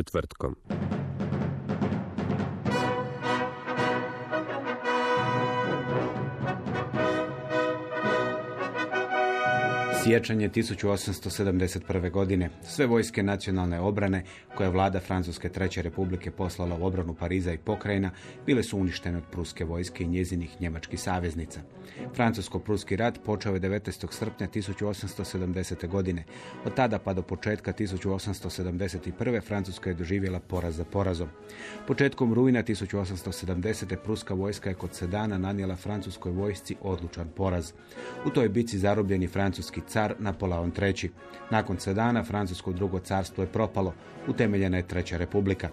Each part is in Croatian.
Četvrtkom. Siječanj je 1871. godine. Sve vojske nacionalne obrane koje je vlada Francuske treće republike poslala u obranu Pariza i pokrajina bile su uništene od pruske vojske i njezinih njemačkih saveznica. Francusko-pruski rat počeo je 19. srpnja 1870. godine. Od tada pa do početka 1871. Francuska je doživjela poraz za porazom. Početkom rujna 1870. pruska vojska je kod Sedana nanijela francuskoj vojsci odlučan poraz. U toj bici zarobljeni francuski car Napoleon III. Nakon Sedana francusko drugo carstvo je propalo, utemeljena je Treća republika.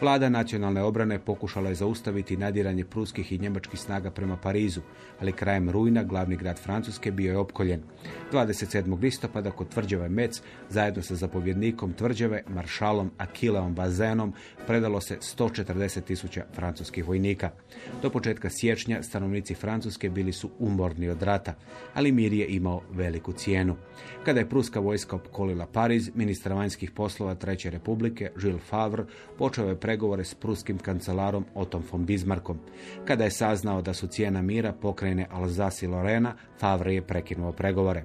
Vlada nacionalne obrane pokušala je zaustaviti nadiranje pruskih i njemačkih snaga prema Parizu, ali krajem rujna glavni grad Francuske bio je opkoljen. 27. listopada kod tvrđave Mec zajedno sa zapovjednikom tvrđave, maršalom Akileom Bazenom, predalo se 140 tisuća francuskih vojnika. Do početka siječnja stanovnici Francuske bili su umorni od rata, ali mir je imao veliku cijenu. Kada je pruska vojska opkolila Pariz, ministar vanjskih poslova Treće republike, Jules Favre, počeo je pregovore s pruskim kancelarom Otom von Bismarckom. Kada je saznao da su cijena mira pokrajine Alsace i Lorena, Favre je prekinuo pregovore.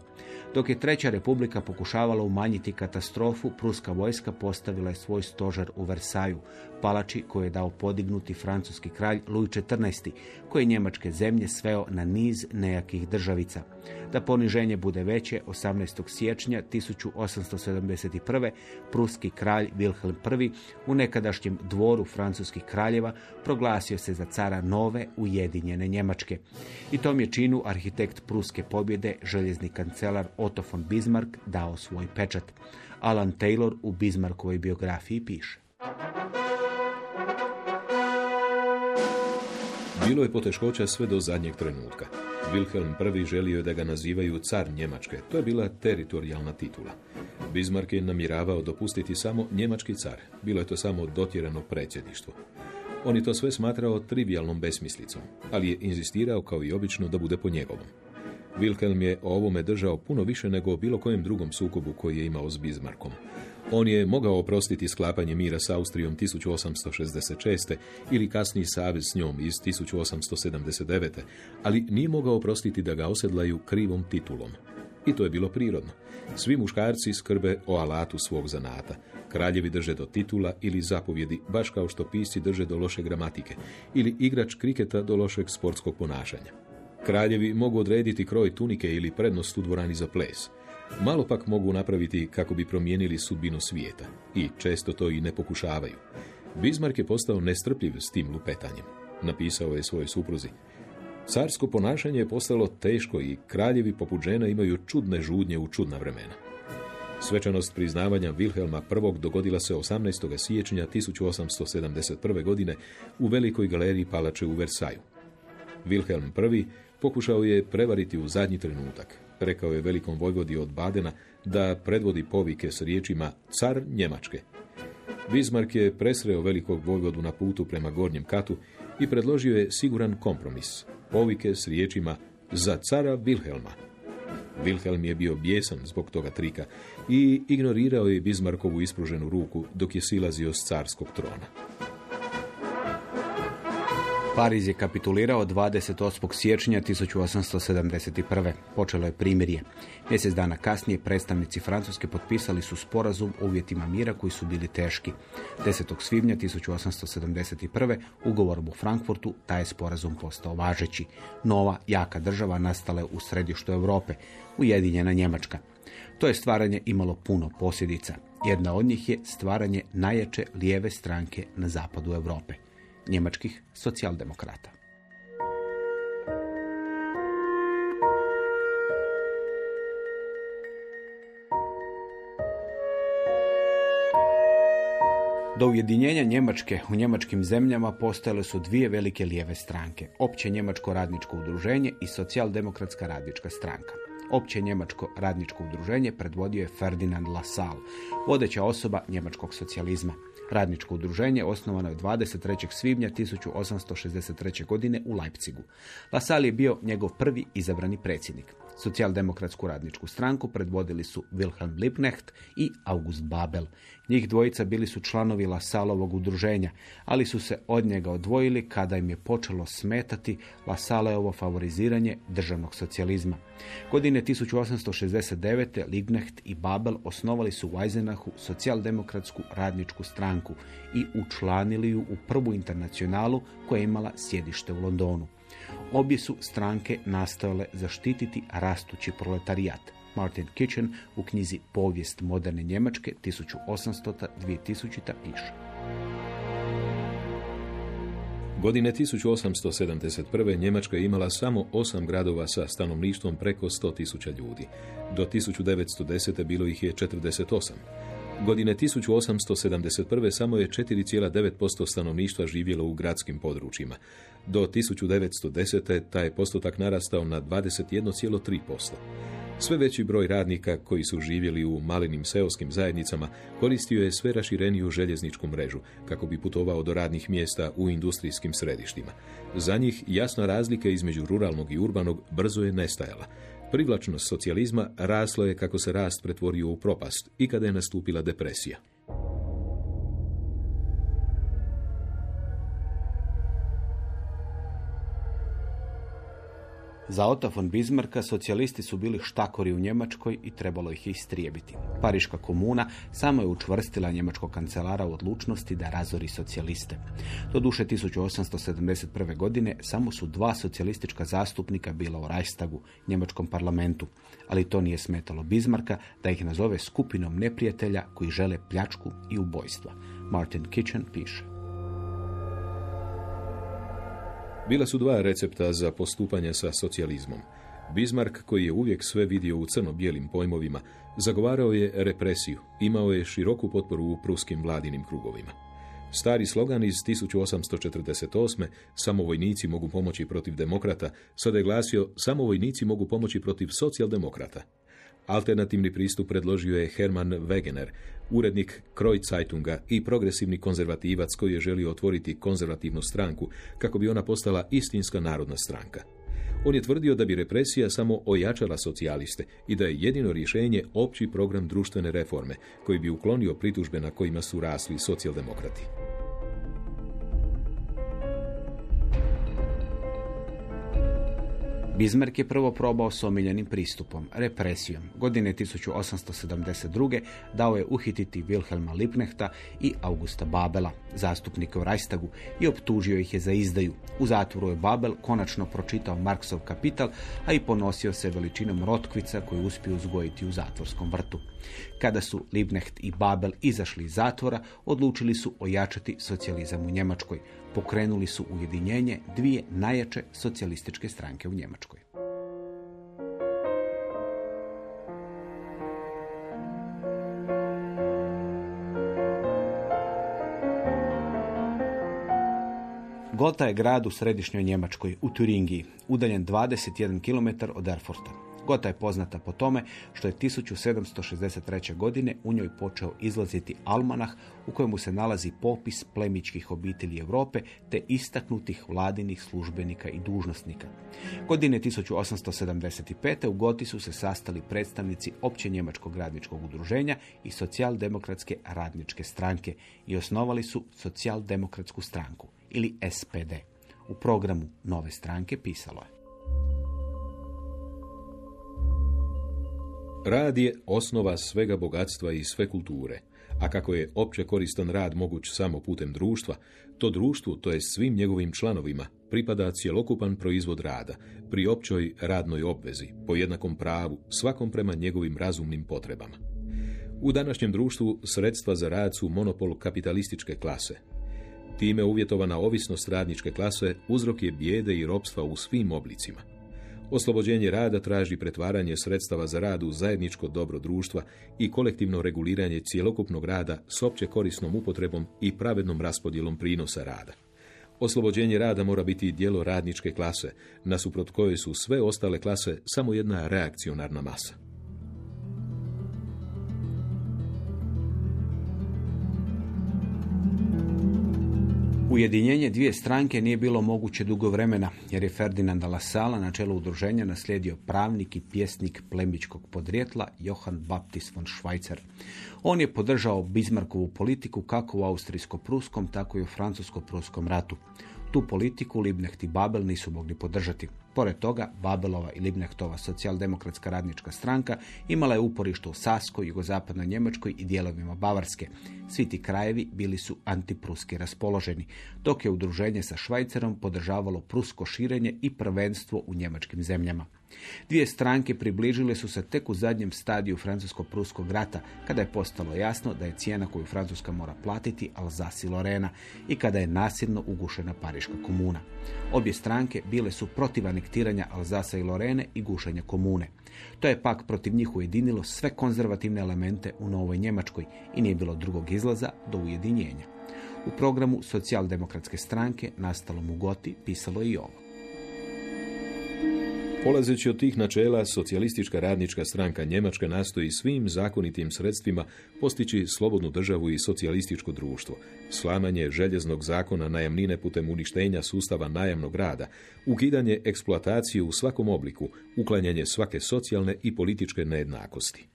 Dok je Treća republika pokušavala umanjiti katastrofu, pruska vojska postavila je svoj stožer u Versaju, palači koju je dao podignuti francuski kralj Louis XIV, koji je njemačke zemlje sveo na niz nejakih državica. Da poniženje bude veće, 18. siječnja 1871. pruski kralj Wilhelm I u nekadašnjem dvoru francuskih kraljeva proglasio se za cara nove ujedinjene Njemačke. I tom je činu arhitekt pruske pobjede, željezni kancelar Otto von Bismarck, dao svoj pečat. Alan Taylor u Bismarckovoj biografiji piše. Bilo je poteškoća sve do zadnjeg trenutka. Wilhelm I želio je da ga nazivaju car Njemačke. To je bila teritorijalna titula. Bismarck je namjeravao dopustiti samo njemački car. Bilo je to samo dotjerano predsjedništvo. On je to sve smatrao trivialnom besmislicom, ali je inzistirao kao i obično da bude po njegovom. Wilhelm je o ovome držao puno više nego o bilo kojem drugom sukobu koji je imao s Bismarckom. On je mogao oprostiti sklapanje mira s Austrijom 1866. ili kasniji savez s njom iz 1879. ali nije mogao oprostiti da ga osedlaju krivom titulom. I to je bilo prirodno. Svi muškarci skrbe o alatu svog zanata. Kraljevi drže do titula ili zapovjedi, baš kao što pisci drže do loše gramatike, ili igrač kriketa do lošeg sportskog ponašanja. Kraljevi mogu odrediti kroj tunike ili prednost u dvorani za ples. Malo pak mogu napraviti kako bi promijenili sudbinu svijeta. I često to i ne pokušavaju. Bismarck je postao nestrpljiv s tim lupetanjem. Napisao je svojoj supruzi. Carsko ponašanje je postalo teško i kraljevi poput žena imaju čudne žudnje u čudna vremena. Svečanost priznavanja Wilhelma I dogodila se 18. siječnja 1871. godine u velikoj galeriji palače u Versaju. Wilhelm I pokušao je prevariti u zadnji trenutak. Rekao je velikom vojvodi od Badena da predvodi povike s riječima car Njemačke. Bismarck je presreo velikog vojvodu na putu prema gornjem katu i predložio je siguran kompromis. Povike s riječima za cara Wilhelma. Wilhelm je bio bijesan zbog toga trika i ignorirao je Bismarckovu ispruženu ruku dok je silazio s carskog trona. Pariz je kapitulirao 28. siječnja 1871. Počelo je primirje. Mjesec dana kasnije predstavnici Francuske potpisali su sporazum o uvjetima mira koji su bili teški. 10. svibnja 1871. ugovorom u Frankfurtu taj je sporazum postao važeći. Nova, jaka država nastala je u središtu Europe, Ujedinjena Njemačka. To je stvaranje imalo puno posljedica. Jedna od njih je stvaranje najjače lijeve stranke na zapadu Europe njemačkih socijaldemokrata. Do ujedinjenja Njemačke u njemačkim zemljama postojale su dvije velike lijeve stranke, opće njemačko radničko udruženje i socijaldemokratska radnička stranka. Opće njemačko radničko udruženje predvodio je Ferdinand Lassalle, vodeća osoba njemačkog socijalizma. Radničko udruženje osnovano je 23. svibnja 1863. godine u Leipzigu. Lassalle je bio njegov prvi izabrani predsjednik. Socijaldemokratsku radničku stranku predvodili su Wilhelm Liebknecht i August Babel. Njih dvojica bili su članovi Lasalovog udruženja, ali su se od njega odvojili kada im je počelo smetati Lasaleovo favoriziranje državnog socijalizma. Godine 1869. Liebknecht i Babel osnovali su u Eisenachu socijaldemokratsku radničku stranku i učlanili ju u prvu internacionalu koja je imala sjedište u Londonu. Obje su stranke nastojale zaštititi rastući proletarijat. Martin Kitchen u knjizi Povijest moderne Njemačke 1800-2000 piše. Godine 1871. Njemačka je imala samo osam gradova sa stanovništvom preko 100.000 ljudi. Do 1910. bilo ih je 48. Godine 1871. samo je 4,9% stanovništva živjelo u gradskim područjima. Do 1910. taj postotak narastao na 21,3%. Sve veći broj radnika koji su živjeli u malenim seoskim zajednicama koristio je sve rašireniju željezničku mrežu kako bi putovao do radnih mjesta u industrijskim središtima. Za njih jasna razlika između ruralnog i urbanog brzo je nestajala. Privlačnost socijalizma raslo je kako se rast pretvorio u propast i kada je nastupila depresija. Za Otto von Bismarcka socijalisti su bili štakori u Njemačkoj i trebalo ih istrijebiti. Pariška komuna samo je učvrstila njemačkog kancelara u odlučnosti da razori socijaliste. Do duše 1871. godine samo su dva socijalistička zastupnika bila u Reichstagu, njemačkom parlamentu, ali to nije smetalo Bismarcka da ih nazove skupinom neprijatelja koji žele pljačku i ubojstva. Martin Kitchen piše. Bila su dva recepta za postupanje sa socijalizmom. Bismarck, koji je uvijek sve vidio u crno-bijelim pojmovima, zagovarao je represiju, imao je široku potporu u pruskim vladinim krugovima. Stari slogan iz 1848. Samo vojnici mogu pomoći protiv demokrata, sada je glasio samo vojnici mogu pomoći protiv socijaldemokrata. Alternativni pristup predložio je Hermann Wegener, urednik Kroj i progresivni konzervativac koji je želio otvoriti konzervativnu stranku kako bi ona postala istinska narodna stranka. On je tvrdio da bi represija samo ojačala socijaliste i da je jedino rješenje opći program društvene reforme koji bi uklonio pritužbe na kojima su rasli socijaldemokrati. Bismarck je prvo probao s omiljenim pristupom, represijom. Godine 1872. dao je uhititi Wilhelma Liebknechta i Augusta Babela, zastupnike u Reichstagu, i optužio ih je za izdaju. U zatvoru je Babel konačno pročitao Marksov kapital, a i ponosio se veličinom rotkvica koju uspio uzgojiti u zatvorskom vrtu. Kada su Liebknecht i Babel izašli iz zatvora, odlučili su ojačati socijalizam u Njemačkoj. Pokrenuli su ujedinjenje dvije najjače socijalističke stranke u Njemačkoj. Gota je grad u središnjoj Njemačkoj, u Turingiji, udaljen 21 km od Erfurta. Gota je poznata po tome što je 1763. godine u njoj počeo izlaziti almanah u kojemu se nalazi popis plemičkih obitelji Europe te istaknutih vladinih službenika i dužnosnika. Godine 1875. u Goti su se sastali predstavnici opće njemačkog radničkog udruženja i socijaldemokratske radničke stranke i osnovali su socijaldemokratsku stranku ili SPD. U programu Nove stranke pisalo je. Rad je osnova svega bogatstva i sve kulture, a kako je opće koristan rad moguć samo putem društva, to društvu, to je svim njegovim članovima, pripada cjelokupan proizvod rada, pri općoj radnoj obvezi, po jednakom pravu, svakom prema njegovim razumnim potrebama. U današnjem društvu sredstva za rad su monopol kapitalističke klase. Time uvjetovana ovisnost radničke klase uzrok je bijede i ropstva u svim oblicima. Oslobođenje rada traži pretvaranje sredstava za rad u zajedničko dobro društva i kolektivno reguliranje cjelokupnog rada s opće korisnom upotrebom i pravednom raspodjelom prinosa rada. Oslobođenje rada mora biti dijelo radničke klase, nasuprot koje su sve ostale klase samo jedna reakcionarna masa. Ujedinjenje dvije stranke nije bilo moguće dugo vremena, jer je Ferdinanda Lasala na čelu udruženja naslijedio pravnik i pjesnik plemičkog podrijetla Johann Baptist von Schweitzer. On je podržao Bismarckovu politiku kako u austrijsko-pruskom, tako i u francusko-pruskom ratu. Tu politiku Libnecht i Babel nisu mogli podržati. Pored toga, Babelova i Libnechtova socijaldemokratska radnička stranka imala je uporište u Saskoj, jugozapadnoj Njemačkoj i dijelovima Bavarske. Svi ti krajevi bili su antipruski raspoloženi, dok je udruženje sa Švajcerom podržavalo prusko širenje i prvenstvo u njemačkim zemljama. Dvije stranke približile su se tek u zadnjem stadiju francusko-pruskog rata, kada je postalo jasno da je cijena koju Francuska mora platiti Alsace i Lorena i kada je nasilno ugušena Pariška komuna. Obje stranke bile su protiv anektiranja Alzasa i Lorene i gušenja komune. To je pak protiv njih ujedinilo sve konzervativne elemente u Novoj Njemačkoj i nije bilo drugog izlaza do ujedinjenja. U programu socijaldemokratske stranke nastalom u Goti pisalo i ovo. Polazeći od tih načela, socijalistička radnička stranka Njemačka nastoji svim zakonitim sredstvima postići slobodnu državu i socijalističko društvo, slamanje željeznog zakona najamnine putem uništenja sustava najamnog rada, ukidanje eksploatacije u svakom obliku, uklanjanje svake socijalne i političke nejednakosti.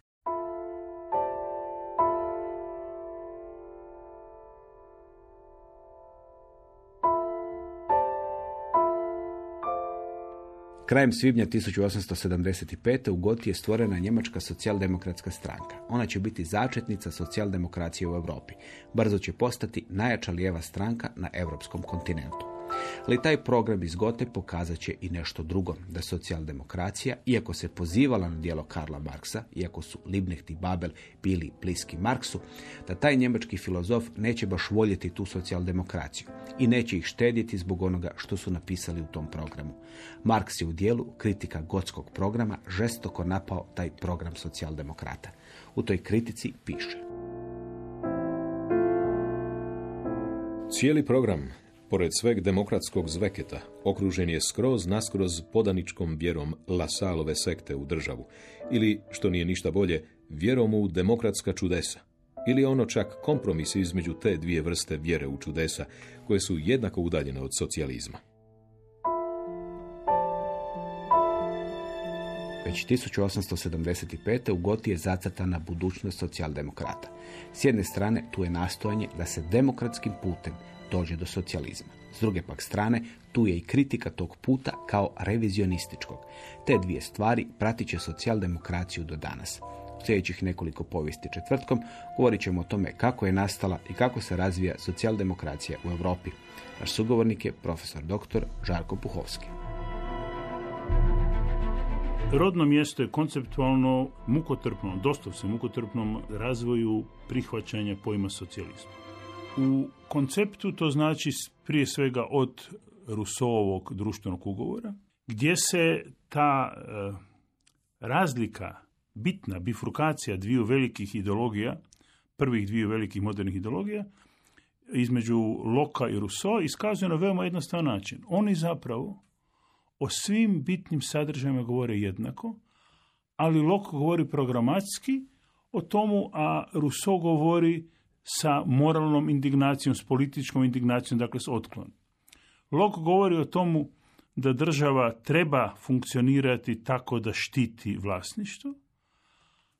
Krajem svibnja 1875. u Goti je stvorena njemačka socijaldemokratska stranka. Ona će biti začetnica socijaldemokracije u Europi. Brzo će postati najjača lijeva stranka na europskom kontinentu. Ali taj program iz Gote pokazat će i nešto drugo, da socijaldemokracija, iako se pozivala na dijelo Karla Marksa, iako su Libnecht i Babel bili bliski Marksu, da taj njemački filozof neće baš voljeti tu socijaldemokraciju i neće ih štedjeti zbog onoga što su napisali u tom programu. Marks je u dijelu kritika gotskog programa žestoko napao taj program socijaldemokrata. U toj kritici piše. Cijeli program Pored sveg demokratskog zveketa, okružen je skroz naskroz podaničkom vjerom Lasalove sekte u državu, ili, što nije ništa bolje, vjerom u demokratska čudesa, ili ono čak kompromis između te dvije vrste vjere u čudesa, koje su jednako udaljene od socijalizma. Već 1875. u Goti je zacrtana budućnost socijaldemokrata. S jedne strane tu je nastojanje da se demokratskim putem dođe do socijalizma. S druge pak strane, tu je i kritika tog puta kao revizionističkog. Te dvije stvari pratit će socijaldemokraciju do danas. U sljedećih nekoliko povijesti četvrtkom govorit ćemo o tome kako je nastala i kako se razvija socijaldemokracija u Europi. Naš sugovornik je profesor dr. Žarko Puhovski. Rodno mjesto je konceptualno mukotrpnom, doslovce mukotrpnom razvoju prihvaćanja pojma socijalizma. U konceptu to znači prije svega od Rusoovog društvenog ugovora, gdje se ta e, razlika, bitna bifurkacija dviju velikih ideologija, prvih dviju velikih modernih ideologija, između Loka i Rousseau iskazuje na veoma jednostavan način. Oni zapravo o svim bitnim sadržajima govore jednako, ali Lok govori programatski o tomu, a Rousseau govori sa moralnom indignacijom, s političkom indignacijom, dakle s otklonom. Lok govori o tomu da država treba funkcionirati tako da štiti vlasništvo,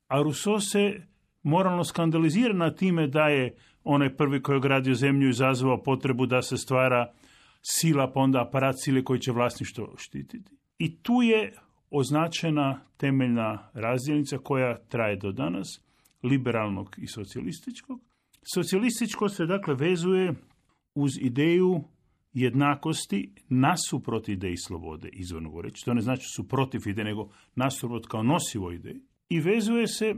a Rousseau se moralno skandalizira na time da je onaj prvi koji je gradio zemlju izazvao potrebu da se stvara sila, pa onda aparat sile koji će vlasništvo štititi. I tu je označena temeljna razdjelnica koja traje do danas, liberalnog i socijalističkog. Socijalističko se dakle vezuje uz ideju jednakosti nasuprot ideji slobode, izvorno reći. To ne znači su protiv ide, nego nasuprot kao nosivo ideji. I vezuje se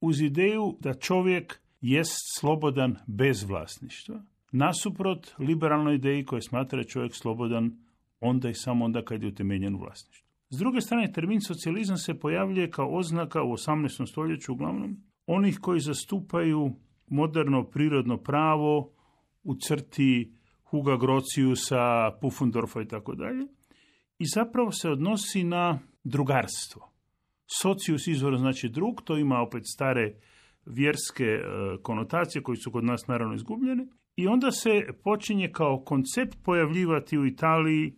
uz ideju da čovjek jest slobodan bez vlasništva, nasuprot liberalnoj ideji koja smatra čovjek slobodan onda i samo onda kad je utemeljen u vlasništvu. S druge strane, termin socijalizam se pojavljuje kao oznaka u 18. stoljeću uglavnom onih koji zastupaju moderno prirodno pravo u crti Huga Grociusa, Pufundorfa i tako dalje. I zapravo se odnosi na drugarstvo. Socius izvor znači drug, to ima opet stare vjerske e, konotacije koji su kod nas naravno izgubljene. I onda se počinje kao koncept pojavljivati u Italiji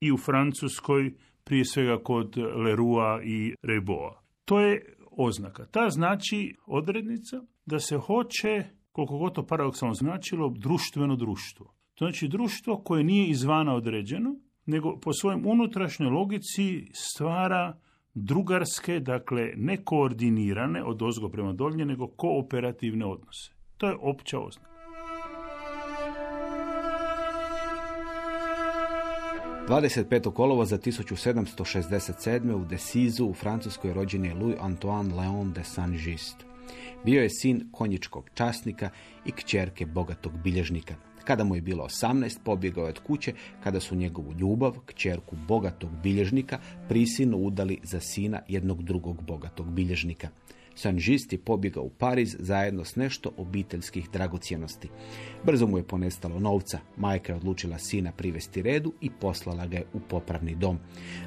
i u Francuskoj, prije svega kod Lerua i Reboa. To je oznaka. Ta znači odrednica da se hoće, koliko god to paradoksalno značilo, društveno društvo. To znači društvo koje nije izvana određeno, nego po svojem unutrašnjoj logici stvara drugarske, dakle ne koordinirane od ozgo prema dolje, nego kooperativne odnose. To je opća oznaka. 25. kolova za 1767. u Desizu u Francuskoj rođen Louis Antoine Léon de Saint-Just. Bio je sin konjičkog časnika i kćerke bogatog bilježnika. Kada mu je bilo 18, pobjegao je od kuće kada su njegovu ljubav, kćerku bogatog bilježnika, prisilno udali za sina jednog drugog bogatog bilježnika. Sanžist je pobjegao u Pariz zajedno s nešto obiteljskih dragocjenosti. Brzo mu je ponestalo novca. Majka je odlučila sina privesti redu i poslala ga je u popravni dom.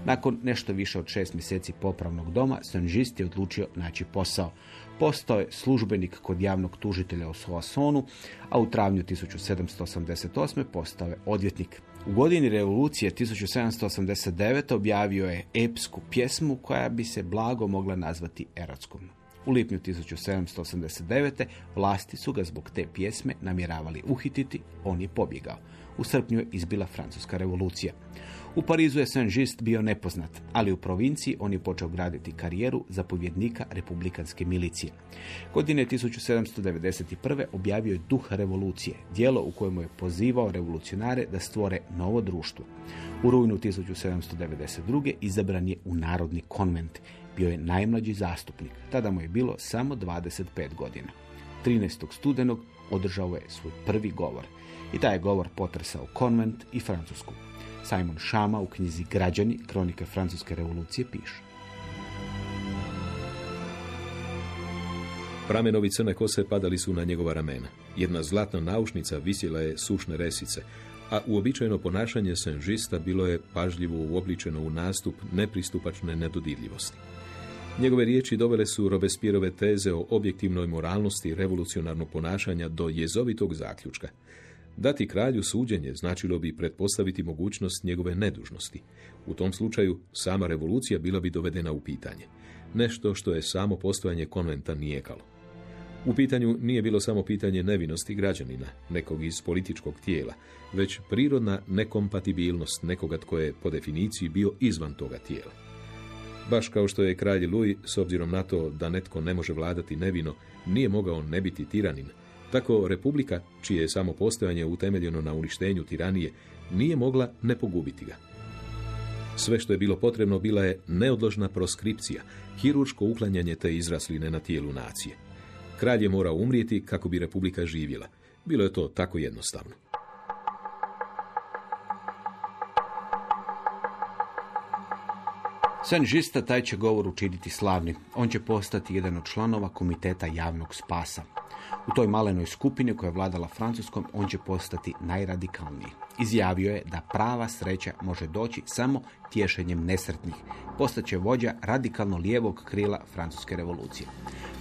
Nakon nešto više od šest mjeseci popravnog doma, Sanžist je odlučio naći posao. Postao je službenik kod javnog tužitelja u Soissonu, a u travnju 1788. postao je odvjetnik. U godini revolucije 1789. objavio je epsku pjesmu koja bi se blago mogla nazvati erotskom. U lipnju 1789. vlasti su ga zbog te pjesme namjeravali uhititi, on je pobjegao. U srpnju je izbila Francuska revolucija. U Parizu je Saint-Just bio nepoznat, ali u provinciji on je počeo graditi karijeru zapovjednika republikanske milicije. Godine 1791. objavio je Duh revolucije, dijelo u kojemu je pozivao revolucionare da stvore novo društvo. U rujnu 1792. izabran je u Narodni konvent. Bio je najmlađi zastupnik. Tada mu je bilo samo 25 godina. 13. studenog održao je svoj prvi govor. I taj je govor potresao konvent i Francusku. Simon Šama u knjizi Građani, kronike Francuske revolucije, piše. Pramenovi crne kose padali su na njegova ramena. Jedna zlatna naušnica visjela je sušne resice, a uobičajeno ponašanje senžista bilo je pažljivo uobličeno u nastup nepristupačne nedodirljivosti. Njegove riječi dovele su Robespierove teze o objektivnoj moralnosti revolucionarnog ponašanja do jezovitog zaključka. Dati kralju suđenje značilo bi pretpostaviti mogućnost njegove nedužnosti. U tom slučaju sama revolucija bila bi dovedena u pitanje. Nešto što je samo postojanje konventa nijekalo. U pitanju nije bilo samo pitanje nevinosti građanina, nekog iz političkog tijela, već prirodna nekompatibilnost nekoga tko je po definiciji bio izvan toga tijela. Baš kao što je kralj Louis, s obzirom na to da netko ne može vladati nevino, nije mogao ne biti tiranin, tako Republika, čije je samo postojanje utemeljeno na uništenju tiranije, nije mogla ne pogubiti ga. Sve što je bilo potrebno bila je neodložna proskripcija, hirurško uklanjanje te izrasline na tijelu nacije. Kralj je morao umrijeti kako bi Republika živjela. Bilo je to tako jednostavno. Sanžista taj će govor učiniti slavni. On će postati jedan od članova Komiteta javnog spasa. U toj malenoj skupini koja je vladala Francuskom, on će postati najradikalniji. Izjavio je da prava sreća može doći samo tješenjem nesretnih. Postaće vođa radikalno lijevog krila Francuske revolucije.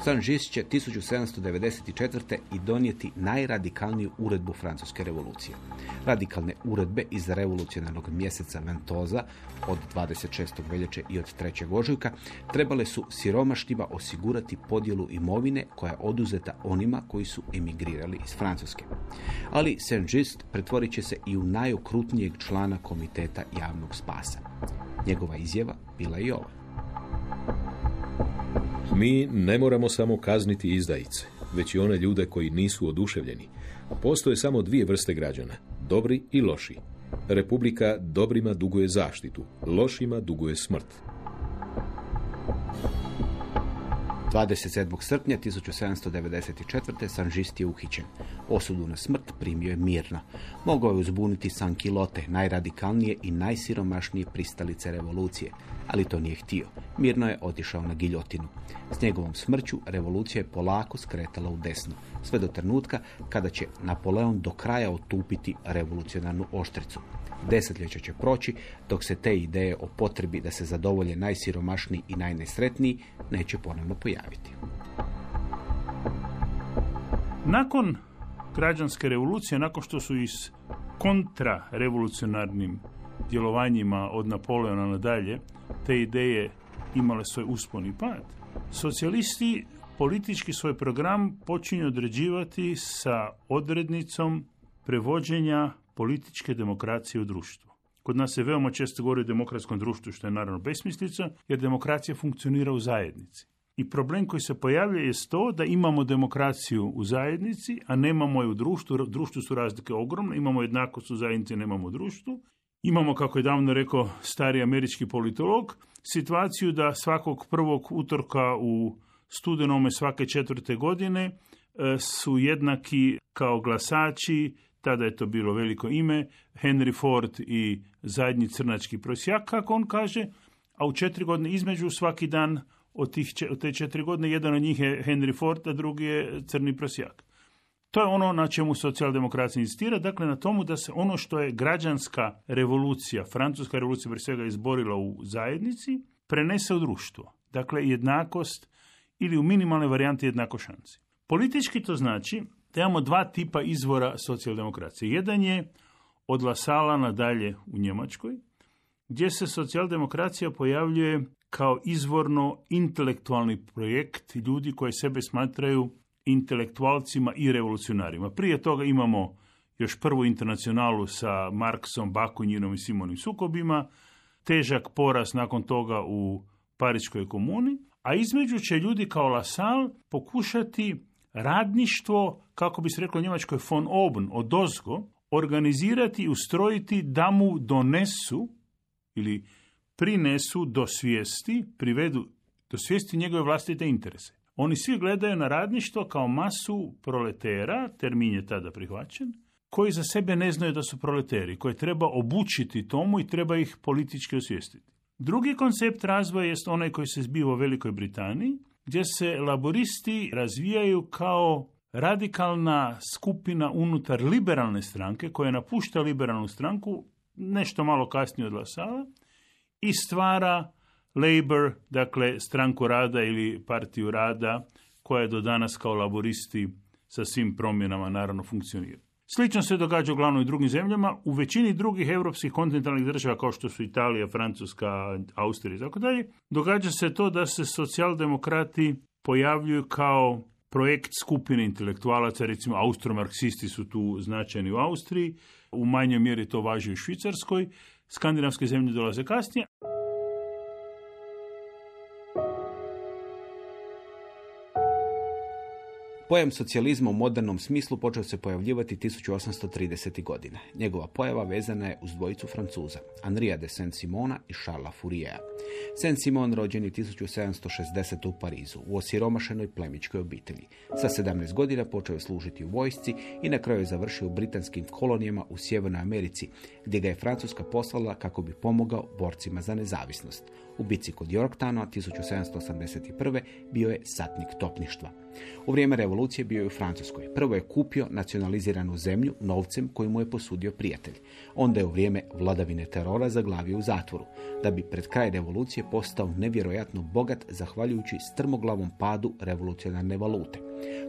Saint-Just će 1794. i donijeti najradikalniju uredbu Francuske revolucije. Radikalne uredbe iz revolucionarnog mjeseca Ventoza od 26. veljače i od 3. ožujka trebale su siromašnjima osigurati podjelu imovine koja je oduzeta onima koji su emigrirali iz Francuske. Ali Saint-Just pretvorit će se i u najokrutnijeg člana komiteta javnog spasa. Njegova izjava bila i ova. Mi ne moramo samo kazniti izdajice, već i one ljude koji nisu oduševljeni. Postoje samo dvije vrste građana, dobri i loši. Republika dobrima duguje zaštitu, lošima duguje smrt. 27. srpnja 1794. Sanžist je uhićen. Osudu na smrt primio je mirno. Mogao je uzbuniti Sankilote, najradikalnije i najsiromašnije pristalice revolucije, ali to nije htio. Mirno je otišao na giljotinu. S njegovom smrću revolucija je polako skretala u desno, sve do trenutka kada će Napoleon do kraja otupiti revolucionarnu oštricu. Desetljeća će proći dok se te ideje o potrebi da se zadovolje najsiromašniji i najnesretniji neće ponovno pojaviti. Nakon građanske revolucije, nakon što su iz kontrarevolucionarnim djelovanjima od Napoleona nadalje te ideje imale svoj uspon i pad, socijalisti politički svoj program počinju određivati sa odrednicom prevođenja političke demokracije u društvu. Kod nas se veoma često govori o demokratskom društvu, što je naravno besmislica, jer demokracija funkcionira u zajednici. I problem koji se pojavlja je to da imamo demokraciju u zajednici, a nemamo je u društvu. U društvu su razlike ogromne, imamo jednakost u zajednici, nemamo u društvu. Imamo, kako je davno rekao stari američki politolog, situaciju da svakog prvog utorka u studenome svake četvrte godine e, su jednaki kao glasači, tada je to bilo veliko ime, Henry Ford i zadnji crnački prosjak, kako on kaže, a u četiri godine između svaki dan od, tih, od te četiri godine jedan od njih je Henry Ford, a drugi je crni prosjak. To je ono na čemu socijaldemokracija insistira, dakle na tomu da se ono što je građanska revolucija, francuska revolucija prije svega izborila u zajednici, prenese u društvo. Dakle, jednakost ili u minimalnoj varijanti jednako šanci. Politički to znači da imamo dva tipa izvora socijaldemokracije. Jedan je od Lasala nadalje u Njemačkoj, gdje se socijaldemokracija pojavljuje kao izvorno intelektualni projekt ljudi koji sebe smatraju intelektualcima i revolucionarima. Prije toga imamo još prvu internacionalu sa Marksom, Bakunjinom i Simonim sukobima, težak poraz nakon toga u Pariškoj komuni, a između će ljudi kao Lasal pokušati radništvo, kako bi se reklo Njemačkoj von oben, od ozgo, organizirati i ustrojiti da mu donesu ili prinesu do svijesti, privedu do svijesti njegove vlastite interese. Oni svi gledaju na radništvo kao masu proletera, termin je tada prihvaćen, koji za sebe ne znaju da su proleteri, koje treba obučiti tomu i treba ih politički osvijestiti. Drugi koncept razvoja jest onaj koji se zbiva u Velikoj Britaniji, gdje se laboristi razvijaju kao radikalna skupina unutar liberalne stranke koja napušta liberalnu stranku nešto malo kasnije od Lasala i stvara Labour, dakle stranku rada ili partiju rada koja je do danas kao laboristi sa svim promjenama naravno funkcionira. Slično se događa uglavnom i drugim zemljama. U većini drugih europskih kontinentalnih država kao što su Italija, Francuska, Austrija i tako dalje, događa se to da se socijaldemokrati pojavljuju kao projekt skupine intelektualaca, recimo austromarksisti su tu značajni u Austriji, u manjoj mjeri to važi u Švicarskoj, skandinavske zemlje dolaze kasnije. Pojam socijalizma u modernom smislu počeo se pojavljivati 1830. godine. Njegova pojava vezana je uz dvojicu Francuza, Henria de Saint-Simona i Charlesa Fouriera. Saint-Simon rođen je 1760. u Parizu, u osiromašenoj plemičkoj obitelji. Sa 17 godina počeo je služiti u vojsci i na kraju je završio u britanskim kolonijama u Sjevernoj Americi, gdje ga je Francuska poslala kako bi pomogao borcima za nezavisnost. U bici kod Yorktowna 1781. bio je satnik topništva. U vrijeme revolucije bio je u Francuskoj. Prvo je kupio nacionaliziranu zemlju novcem koji mu je posudio prijatelj. Onda je u vrijeme vladavine terora zaglavio u zatvoru, da bi pred kraj revolucije postao nevjerojatno bogat zahvaljujući strmoglavom padu revolucionarne valute.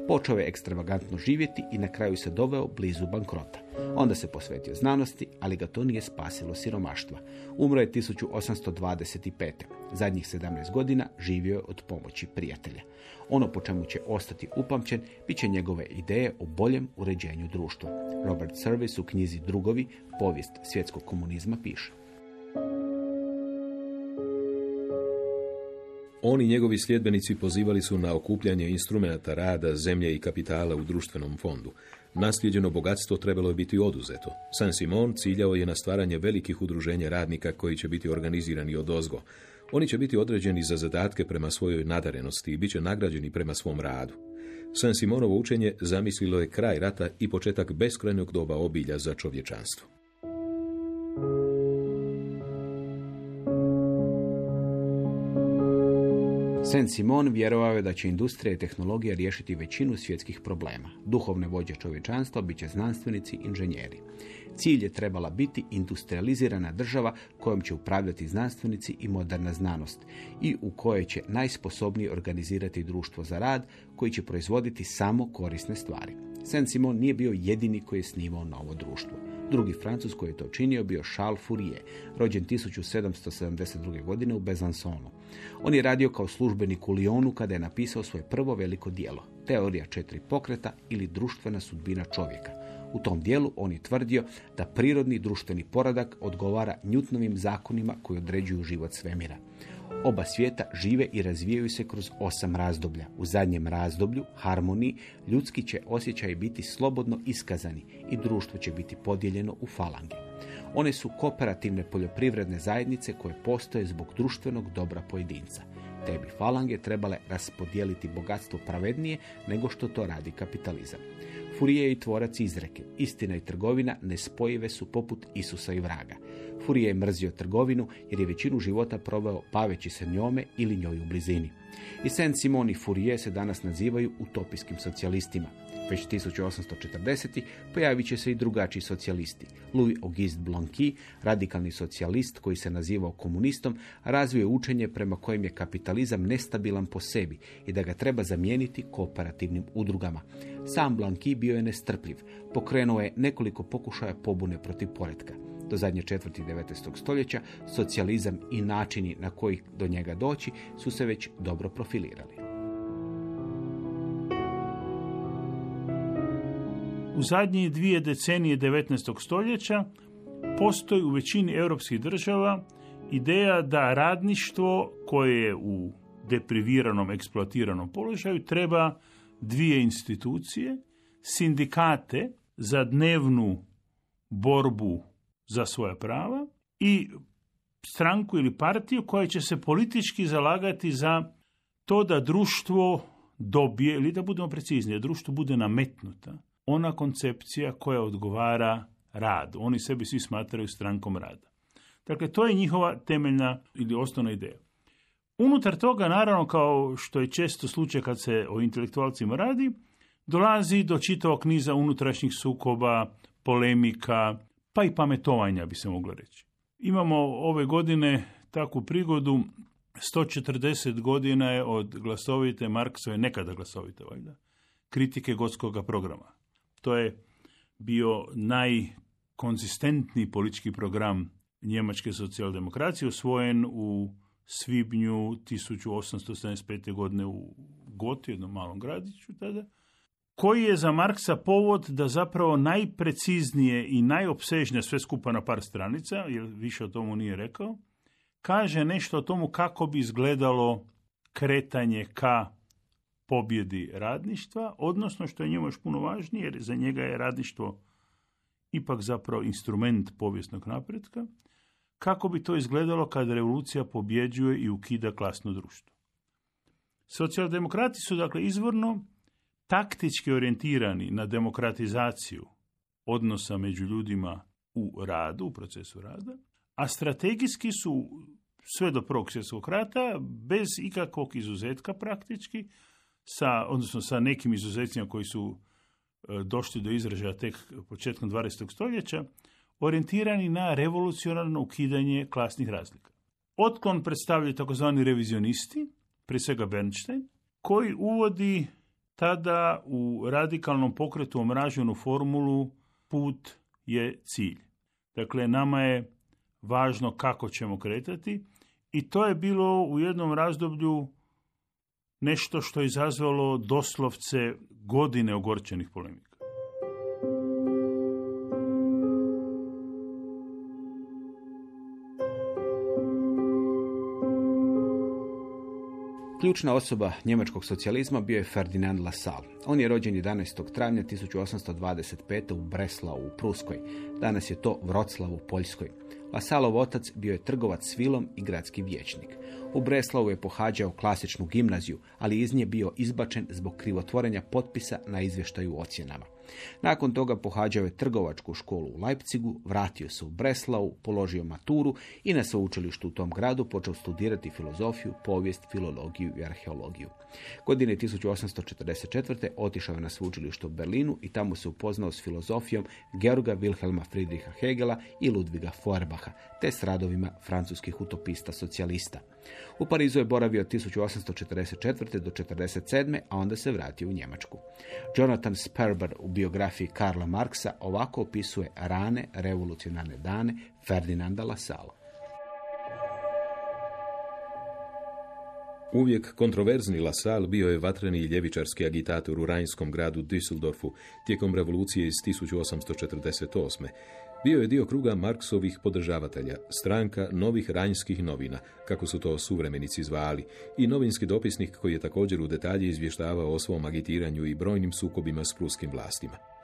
Počeo je ekstravagantno živjeti i na kraju se doveo blizu bankrota. Onda se posvetio znanosti, ali ga to nije spasilo siromaštva. Umro je 1825. Zadnjih 17 godina živio je od pomoći prijatelja. Ono po čemu će ostati upamćen bit će njegove ideje o boljem uređenju društva. Robert Service u knjizi Drugovi, povijest svjetskog komunizma piše. Oni njegovi sljedbenici pozivali su na okupljanje instrumenta rada, zemlje i kapitala u društvenom fondu. Naslijeđeno bogatstvo trebalo je biti oduzeto. San Simon ciljao je na stvaranje velikih udruženja radnika koji će biti organizirani od ozgo. Oni će biti određeni za zadatke prema svojoj nadarenosti i bit će nagrađeni prema svom radu. San Simonovo učenje zamislilo je kraj rata i početak beskrajnog doba obilja za čovječanstvo. Saint Simon vjerovao je da će industrija i tehnologija riješiti većinu svjetskih problema. Duhovne vođe čovječanstva bit će znanstvenici, inženjeri. Cilj je trebala biti industrializirana država kojom će upravljati znanstvenici i moderna znanost i u kojoj će najsposobniji organizirati društvo za rad koji će proizvoditi samo korisne stvari. Saint Simon nije bio jedini koji je snimao novo društvo. Drugi Francus koji je to činio bio Charles Fourier, rođen 1772. godine u Besançonu. On je radio kao službenik u Lyonu kada je napisao svoje prvo veliko dijelo, Teorija četiri pokreta ili društvena sudbina čovjeka. U tom dijelu on je tvrdio da prirodni društveni poradak odgovara Newtonovim zakonima koji određuju život svemira. Oba svijeta žive i razvijaju se kroz osam razdoblja. U zadnjem razdoblju, harmoniji, ljudski će osjećaj biti slobodno iskazani i društvo će biti podijeljeno u falange. One su kooperativne poljoprivredne zajednice koje postoje zbog društvenog dobra pojedinca. Te bi falange trebale raspodijeliti bogatstvo pravednije nego što to radi kapitalizam. Furije i tvorac izreke, istina i trgovina nespojive su poput Isusa i vraga. Furije je mrzio trgovinu jer je većinu života proveo paveći se njome ili njoj u blizini. I Saint Simon i Furije se danas nazivaju utopijskim socijalistima. Već 1840. pojavit će se i drugačiji socijalisti. Louis Auguste Blanqui, radikalni socijalist koji se nazivao komunistom, razvio je učenje prema kojem je kapitalizam nestabilan po sebi i da ga treba zamijeniti kooperativnim udrugama. Sam Blanqui bio je nestrpljiv. Pokrenuo je nekoliko pokušaja pobune protiv poretka. Do zadnje četvrti 19. stoljeća socijalizam i načini na koji do njega doći su se već dobro profilirali. U zadnje dvije decenije 19. stoljeća postoji u većini europskih država ideja da radništvo koje je u depriviranom, eksploatiranom položaju treba dvije institucije, sindikate za dnevnu borbu za svoja prava i stranku ili partiju koja će se politički zalagati za to da društvo dobije, ili da budemo preciznije, društvo bude nametnuta ona koncepcija koja odgovara radu. Oni sebi svi smatraju strankom rada. Dakle, to je njihova temeljna ili osnovna ideja. Unutar toga, naravno, kao što je često slučaj kad se o intelektualcima radi, dolazi do čitavog niza unutrašnjih sukoba, polemika, pa i pametovanja, bi se moglo reći. Imamo ove godine takvu prigodu, 140 godina je od glasovite Marksove, nekada glasovite valjda, kritike gotskog programa. To je bio najkonzistentniji politički program njemačke socijaldemokracije, usvojen u svibnju 1875. godine u Goti, jednom malom gradiću tada, koji je za Marksa povod da zapravo najpreciznije i najopsežnije, sve skupa na par stranica, jer više o tomu nije rekao, kaže nešto o tomu kako bi izgledalo kretanje ka pobjedi radništva, odnosno što je njemu još puno važnije, jer za njega je radništvo ipak zapravo instrument povijesnog napretka, kako bi to izgledalo kad revolucija pobjeđuje i ukida klasno društvo. Socijaldemokrati su dakle izvorno taktički orijentirani na demokratizaciju odnosa među ljudima u radu, u procesu rada, a strategijski su sve do prvog svjetskog rata, bez ikakvog izuzetka praktički, sa, odnosno sa nekim izuzecima koji su e, došli do izražaja tek početkom 20. stoljeća, orijentirani na revolucionarno ukidanje klasnih razlika. Otklon predstavljaju takozvani revizionisti, prije svega Bernstein, koji uvodi tada u radikalnom pokretu omraženu formulu put je cilj. Dakle, nama je važno kako ćemo kretati i to je bilo u jednom razdoblju nešto što je izazvalo doslovce godine ogorčenih polemika. Ključna osoba njemačkog socijalizma bio je Ferdinand Lassalle. On je rođen 11. travnja 1825. u Breslau u Pruskoj. Danas je to Vroclav u Poljskoj. Lasalov otac bio je trgovac s vilom i gradski vijećnik. U Breslavu je pohađao klasičnu gimnaziju, ali iz nje bio izbačen zbog krivotvorenja potpisa na izvještaju ocjenama. Nakon toga pohađao je trgovačku školu u Leipzigu, vratio se u Breslau, položio maturu i na sveučilištu u tom gradu počeo studirati filozofiju, povijest, filologiju i arheologiju. Godine 1844. otišao je na sveučilište u Berlinu i tamo se upoznao s filozofijom Georga Wilhelma Friedricha Hegela i Ludviga Feuerbacha, te s radovima francuskih utopista socijalista. U Parizu je boravio od 1844. do 47. a onda se vratio u Njemačku. Jonathan Sperber u biografiji Karla Marksa ovako opisuje rane revolucionarne dane Ferdinanda Lasala. Uvijek kontroverzni Lasal bio je vatreni ljevičarski agitator u rajnskom gradu Düsseldorfu tijekom revolucije iz 1848. Bio je dio kruga Marksovih podržavatelja, stranka novih ranjskih novina, kako su to suvremenici zvali, i novinski dopisnik koji je također u detalji izvještavao o svom agitiranju i brojnim sukobima s pruskim vlastima.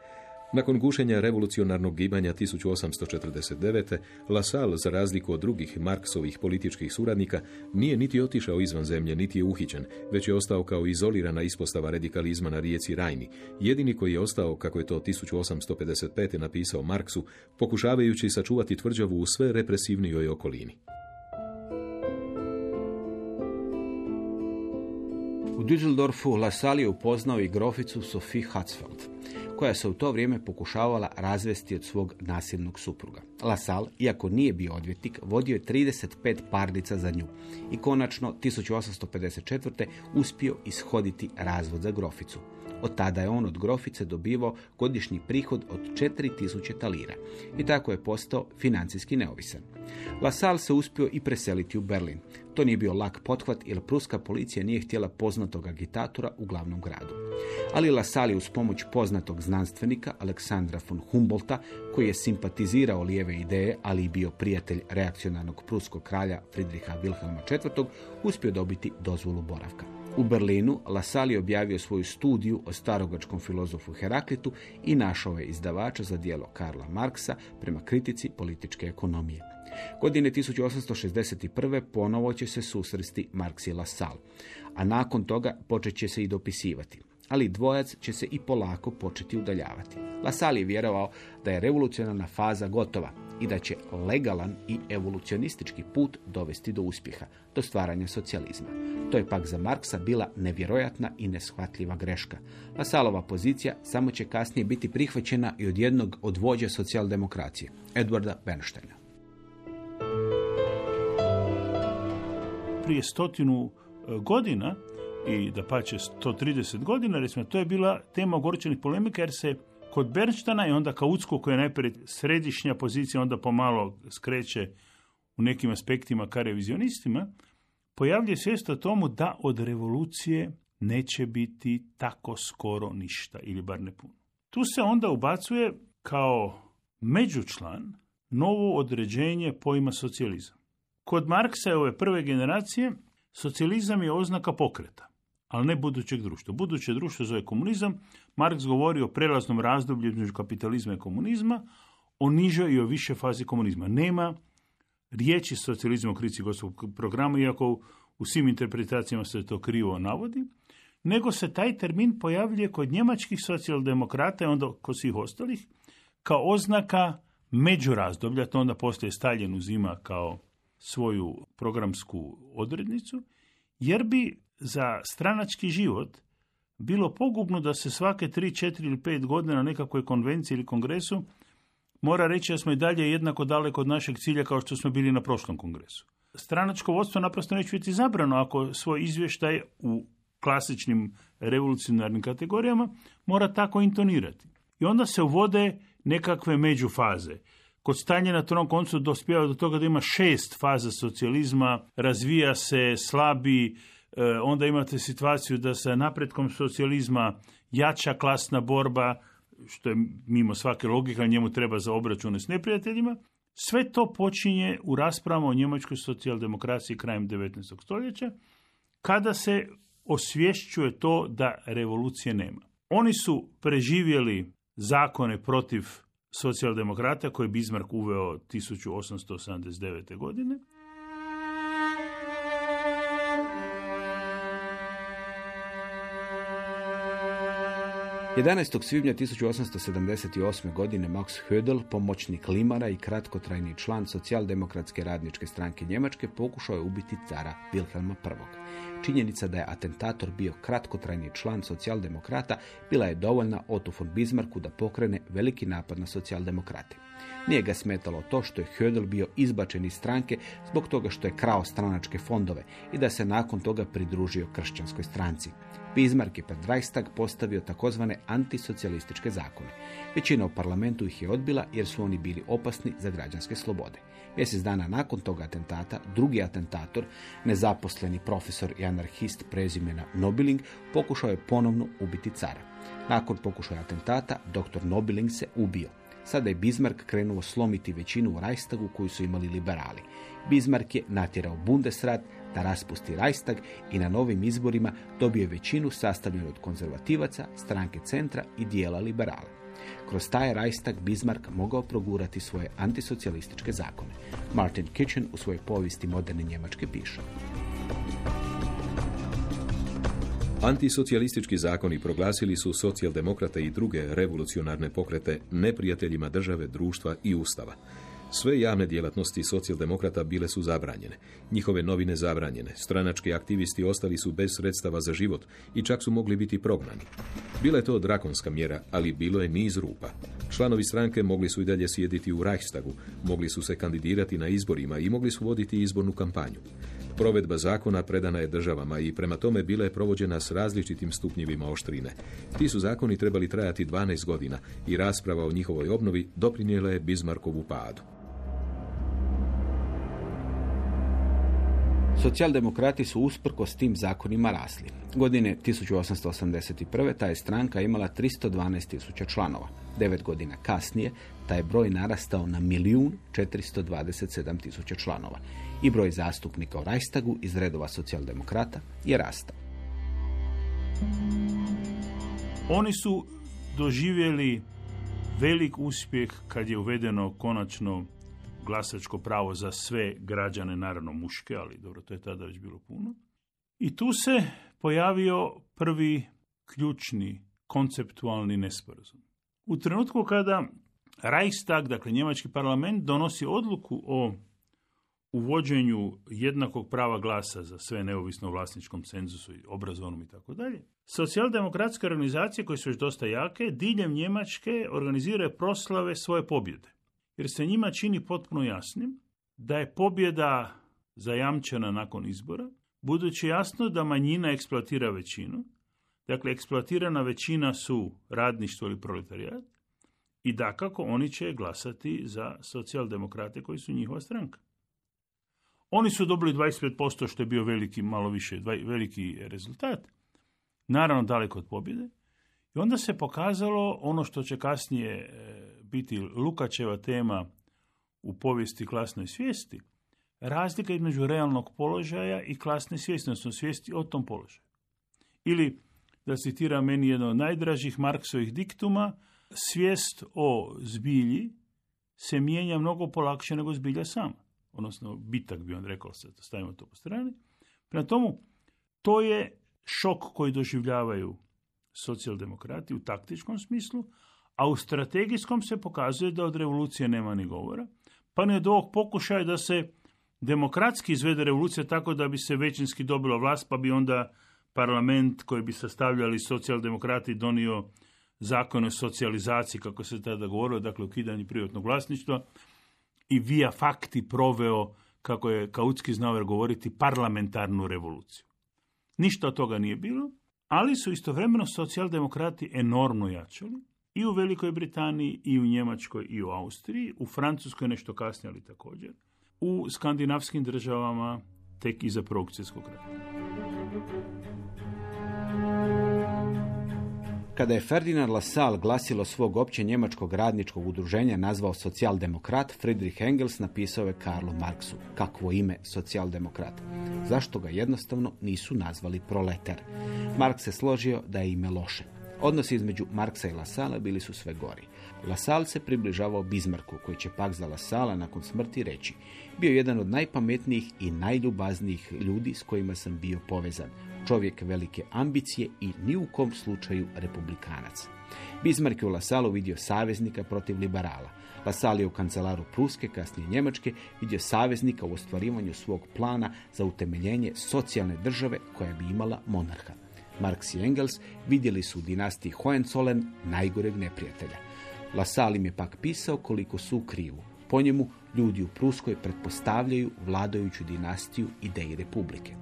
Nakon gušenja revolucionarnog gibanja 1849. Lasal, za razliku od drugih Marksovih političkih suradnika, nije niti otišao izvan zemlje, niti je uhićen, već je ostao kao izolirana ispostava radikalizma na rijeci Rajni, jedini koji je ostao, kako je to 1855. napisao Marksu, pokušavajući sačuvati tvrđavu u sve represivnijoj okolini. U Düsseldorfu Lasal je upoznao i groficu Sophie Hatzfeld koja se u to vrijeme pokušavala razvesti od svog nasilnog supruga. Lasal, iako nije bio odvjetnik, vodio je 35 parnica za nju i konačno 1854. uspio ishoditi razvod za groficu. Od tada je on od grofice dobivao godišnji prihod od 4000 talira i tako je postao financijski neovisan. Lasal se uspio i preseliti u Berlin. To nije bio lak pothvat jer pruska policija nije htjela poznatog agitatora u glavnom gradu. Ali Lasal je uz pomoć poznatog znanstvenika Aleksandra von Humboldta, koji je simpatizirao lijeve ideje, ali i bio prijatelj reakcionarnog pruskog kralja Friedricha Wilhelma IV, uspio dobiti dozvolu boravka. U Berlinu Lasali objavio svoju studiju o starogačkom filozofu Heraklitu i našao je izdavača za dijelo Karla Marksa prema kritici političke ekonomije. Godine 1861. ponovo će se susresti Marks i Lasal, a nakon toga počet će se i dopisivati ali dvojac će se i polako početi udaljavati. Lasal je vjerovao da je revolucionarna faza gotova i da će legalan i evolucionistički put dovesti do uspjeha, do stvaranja socijalizma. To je pak za Marksa bila nevjerojatna i neshvatljiva greška. Lasalova pozicija samo će kasnije biti prihvaćena i od jednog od vođa socijaldemokracije, Edwarda Bernsteina. Prije stotinu e, godina i da pače 130 godina, recimo, to je bila tema ogorčenih polemika jer se kod Bernštana i onda Kautsko koja je najprije središnja pozicija, onda pomalo skreće u nekim aspektima ka revizionistima, pojavljuje svijest o tomu da od revolucije neće biti tako skoro ništa, ili bar ne puno. Tu se onda ubacuje kao međučlan novo određenje pojma socijalizam. Kod Marksa i ove prve generacije socijalizam je oznaka pokreta ali ne budućeg društva. Buduće društvo zove komunizam. Marks govori o prelaznom razdoblju između kapitalizma i komunizma, o nižoj i o više fazi komunizma. Nema riječi socijalizma u krici gospodskog programa, iako u svim interpretacijama se to krivo navodi, nego se taj termin pojavljuje kod njemačkih socijaldemokrata i onda kod svih ostalih kao oznaka međurazdoblja, to onda postoje Stalin uzima kao svoju programsku odrednicu, jer bi za stranački život bilo pogubno da se svake 3, 4 ili 5 godina na nekakvoj konvenciji ili kongresu mora reći da smo i dalje jednako daleko od našeg cilja kao što smo bili na prošlom kongresu. Stranačko vodstvo naprosto neće biti zabrano ako svoj izvještaj u klasičnim revolucionarnim kategorijama, mora tako intonirati. I onda se uvode nekakve međufaze. Kod stanja na tom koncu dospijeva do toga da ima šest faza socijalizma, razvija se, slabi, onda imate situaciju da sa napretkom socijalizma jača klasna borba, što je mimo svake logike, njemu treba za obračune s neprijateljima. Sve to počinje u raspravama o njemačkoj socijaldemokraciji krajem 19. stoljeća, kada se osvješćuje to da revolucije nema. Oni su preživjeli zakone protiv socijaldemokrata koje je Bismarck uveo 1889. godine. Jedanaest svibnja 1878. godine Max Hödel, pomoćnik Limara i kratkotrajni član socijaldemokratske radničke stranke Njemačke, pokušao je ubiti cara Wilhelma I. Činjenica da je atentator bio kratkotrajni član socijaldemokrata bila je dovoljna Otto von Bismarcku da pokrene veliki napad na socijaldemokrate. Nije ga smetalo to što je Hödel bio izbačen iz stranke zbog toga što je krao stranačke fondove i da se nakon toga pridružio kršćanskoj stranci. Bismarck je pred Reichstag postavio takozvane antisocijalističke zakone. Većina u parlamentu ih je odbila jer su oni bili opasni za građanske slobode. Mjesec dana nakon toga atentata, drugi atentator, nezaposleni profesor i anarhist prezimena Nobiling, pokušao je ponovno ubiti cara. Nakon pokušaja atentata, dr. Nobiling se ubio. Sada je Bismarck krenuo slomiti većinu u Reichstagu koju su imali liberali. Bismarck je natjerao Bundesrat da raspusti Reichstag i na novim izborima dobije većinu sastavljenu od konzervativaca, stranke centra i dijela liberala. Kroz taj Reichstag Bismarck mogao progurati svoje antisocijalističke zakone. Martin Kitchen u svojoj povijesti moderne Njemačke piše. Antisocijalistički zakoni proglasili su socijaldemokrate i druge revolucionarne pokrete neprijateljima države, društva i ustava. Sve javne djelatnosti socijaldemokrata bile su zabranjene, njihove novine zabranjene, stranački aktivisti ostali su bez sredstava za život i čak su mogli biti prognani. Bila je to drakonska mjera, ali bilo je niz rupa. Članovi stranke mogli su i dalje sjediti u Reichstagu, mogli su se kandidirati na izborima i mogli su voditi izbornu kampanju. Provedba zakona predana je državama i prema tome bila je provođena s različitim stupnjevima oštrine. Ti su zakoni trebali trajati 12 godina i rasprava o njihovoj obnovi doprinijela je Bismarckovu padu. Socijaldemokrati su usprkos tim zakonima rasli. Godine 1881. ta je stranka imala 312 tisuća članova. Devet godina kasnije taj broj narastao na milijun 427 tisuća članova i broj zastupnika u Reichstagu iz redova socijaldemokrata je rastao. Oni su doživjeli velik uspjeh kad je uvedeno konačno glasačko pravo za sve građane, naravno muške, ali dobro, to je tada već bilo puno. I tu se pojavio prvi ključni konceptualni nesporazum. U trenutku kada Reichstag, dakle njemački parlament, donosi odluku o uvođenju jednakog prava glasa za sve neovisno o vlasničkom cenzusu i obrazovnom i tako dalje. Socijaldemokratske organizacije koje su još dosta jake, diljem Njemačke organiziraju proslave svoje pobjede jer se njima čini potpuno jasnim da je pobjeda zajamčena nakon izbora, budući jasno da manjina eksploatira većinu, dakle eksploatirana većina su radništvo ili proletarijat, i da kako oni će glasati za socijaldemokrate koji su njihova stranka. Oni su dobili 25%, što je bio veliki, malo više, veliki rezultat. Naravno, daleko od pobjede. I onda se pokazalo ono što će kasnije e, biti Lukačeva tema u povijesti klasnoj svijesti, razlika između realnog položaja i klasne svijesti, odnosno svijesti o tom položaju. Ili, da citira meni jedno od najdražih Marksovih diktuma, svijest o zbilji se mijenja mnogo polakše nego zbilja sama. Odnosno, bitak bi on rekao, sad stavimo to po strani. Prema tomu, to je šok koji doživljavaju socijaldemokrati u taktičkom smislu, a u strategijskom se pokazuje da od revolucije nema ni govora, pa ne od ovog pokušaja da se demokratski izvede revolucija tako da bi se većinski dobila vlast, pa bi onda parlament koji bi sastavljali socijaldemokrati donio zakon o socijalizaciji, kako se tada govorilo, dakle ukidanje privatnog vlasništva, i via fakti proveo, kako je Kautski znao govoriti, parlamentarnu revoluciju. Ništa od toga nije bilo, ali su istovremeno socijaldemokrati enormno jačali i u Velikoj Britaniji, i u Njemačkoj, i u Austriji, u Francuskoj nešto kasnije, ali također, u skandinavskim državama tek iza prvog svjetskog rata. Kada je Ferdinand Lassalle glasilo svog opće njemačkog radničkog udruženja nazvao socijaldemokrat, Friedrich Engels napisao je Karlu Marksu. Kakvo ime socijaldemokrat? Zašto ga jednostavno nisu nazvali proletar? Marks se složio da je ime loše. Odnosi između Marksa i Lasala bili su sve gori. Lasal se približavao Bismarku, koji će pak za Lasala nakon smrti reći bio jedan od najpametnijih i najljubaznijih ljudi s kojima sam bio povezan. Čovjek velike ambicije i ni u kom slučaju republikanac. Bismarck je u Lasalu vidio saveznika protiv liberala. Lasal je u kancelaru Pruske, kasnije Njemačke, vidio saveznika u ostvarivanju svog plana za utemeljenje socijalne države koja bi imala monarha. Marx i Engels vidjeli su u dinastiji Hohenzollern najgoreg neprijatelja. Lasal im je pak pisao koliko su u krivu. Po njemu ljudi u Pruskoj pretpostavljaju vladajuću dinastiju ideji republike.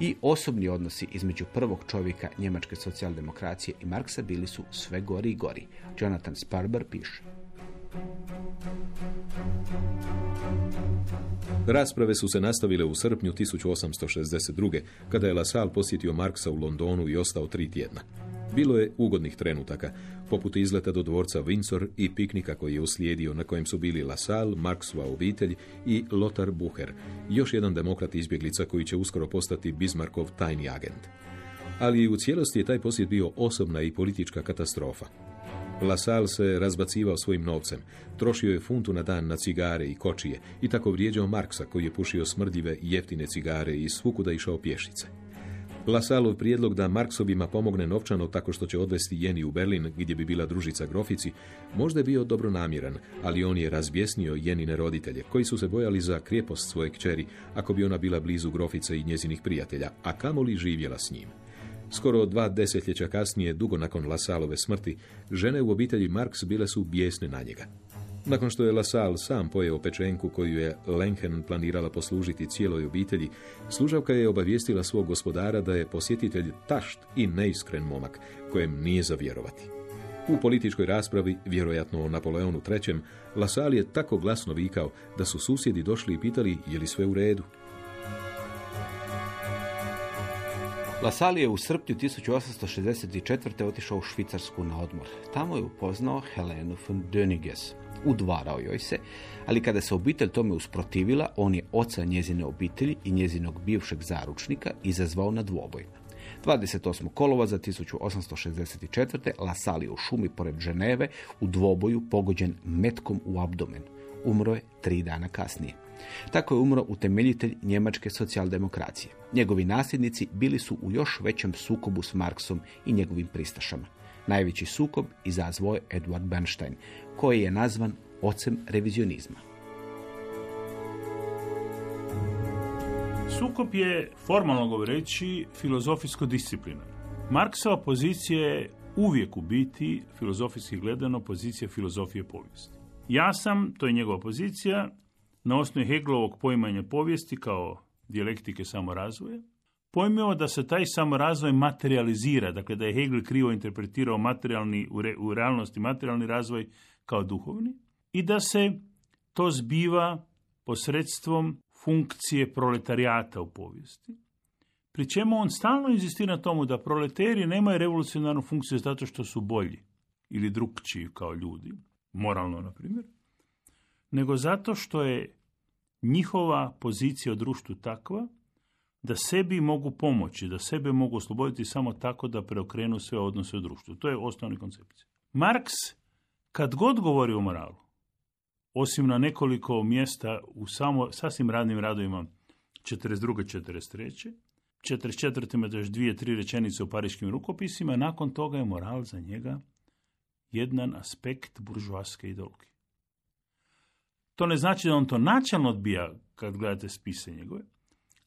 I osobni odnosi između prvog čovjeka njemačke socijaldemokracije i Marksa bili su sve gori i gori. Jonathan Sparber piše. Rasprave su se nastavile u srpnju 1862. kada je Lasal posjetio Marksa u Londonu i ostao tri tjedna. Bilo je ugodnih trenutaka, poput izleta do dvorca Windsor i piknika koji je uslijedio na kojem su bili Lasal, Marksova obitelj i Lothar Bucher, još jedan demokrat izbjeglica koji će uskoro postati Bismarckov tajni agent. Ali u cijelosti je taj posjet bio osobna i politička katastrofa. Lasal se razbacivao svojim novcem, trošio je funtu na dan na cigare i kočije i tako vrijeđao Marksa koji je pušio smrdljive jeftine cigare i svukuda išao pješice. Lasalov prijedlog da Marksovima pomogne novčano tako što će odvesti Jeni u Berlin gdje bi bila družica Grofici, možda je bio dobronamjeran, ali on je razbjesnio Jenine roditelje, koji su se bojali za krijepost svoje kćeri ako bi ona bila blizu Grofice i njezinih prijatelja, a kamoli živjela s njim. Skoro dva desetljeća kasnije, dugo nakon Lasalove smrti, žene u obitelji Marks bile su bijesne na njega. Nakon što je Lasal sam pojeo pečenku koju je Lenken planirala poslužiti cijeloj obitelji, služavka je obavijestila svog gospodara da je posjetitelj tašt i neiskren momak, kojem nije za vjerovati. U političkoj raspravi, vjerojatno o Napoleonu III, Lasal je tako glasno vikao da su susjedi došli i pitali je li sve u redu. Lasal je u srpnju 1864. otišao u Švicarsku na odmor. Tamo je upoznao Helenu von Döniges, udvarao joj se, ali kada se obitelj tome usprotivila, on je oca njezine obitelji i njezinog bivšeg zaručnika izazvao na dvoboj. 28. kolova za 1864. Lasal je u šumi pored Ženeve u dvoboju pogođen metkom u abdomen. Umro je tri dana kasnije. Tako je umro utemeljitelj njemačke socijaldemokracije. Njegovi nasljednici bili su u još većem sukobu s Marksom i njegovim pristašama. Najveći sukob izazvao je Edward Bernstein, koji je nazvan ocem revizionizma. Sukob je, formalno govoreći, filozofijsko disciplina. Marksova pozicija je uvijek u biti, filozofijski gledano, pozicija filozofije povijesti. Ja sam, to je njegova pozicija, na osnovi Heglovog poimanja povijesti kao dijalektike samorazvoja, pojmio da se taj samorazvoj materializira, dakle da je Hegel krivo interpretirao materijalni, u, u realnosti materijalni razvoj kao duhovni i da se to zbiva posredstvom funkcije proletarijata u povijesti. Pri čemu on stalno inzistira na tomu da proleteri nemaju revolucionarnu funkciju zato što su bolji ili drugčiji kao ljudi, moralno na primjer, nego zato što je njihova pozicija u društvu takva da sebi mogu pomoći, da sebe mogu osloboditi samo tako da preokrenu sve odnose u društvu. To je osnovni koncepcija. Marks, kad god govori o moralu, osim na nekoliko mjesta u samo sasvim radnim radovima 42. 43. 44. ima još dvije, tri rečenice u pariškim rukopisima, nakon toga je moral za njega jedan aspekt buržoaske ideologije. To ne znači da on to načelno odbija kad gledate spise njegove,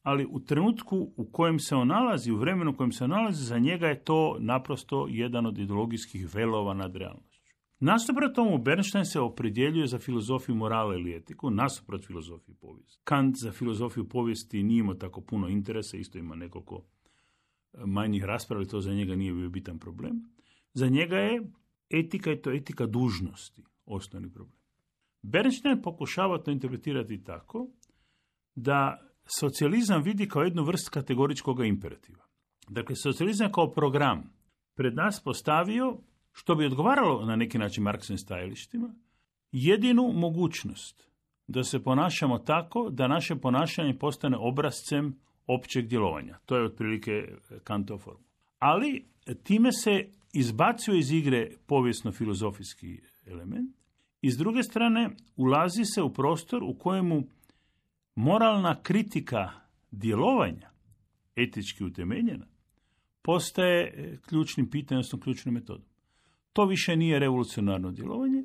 ali u trenutku u kojem se on nalazi, u vremenu u kojem se nalazi, za njega je to naprosto jedan od ideologijskih velova nad realnošću. Nasuprot tomu, Bernstein se opredjeljuje za filozofiju morala ili etiku, nasuprot filozofiju povijesti. Kant za filozofiju povijesti nije imao tako puno interesa, isto ima nekoliko manjih rasprava, to za njega nije bio bitan problem. Za njega je etika i to etika dužnosti osnovni problem. Bernstein pokušava to interpretirati tako da socijalizam vidi kao jednu vrst kategoričkog imperativa. Dakle, socijalizam kao program pred nas postavio, što bi odgovaralo na neki način Marksovim stajalištima, jedinu mogućnost da se ponašamo tako da naše ponašanje postane obrazcem općeg djelovanja. To je otprilike Kantov formu. Ali time se izbacuje iz igre povijesno-filozofijski element i s druge strane ulazi se u prostor u kojemu moralna kritika djelovanja, etički utemeljena, postaje ključnim pitanjem, odnosno ključnom metodom. To više nije revolucionarno djelovanje,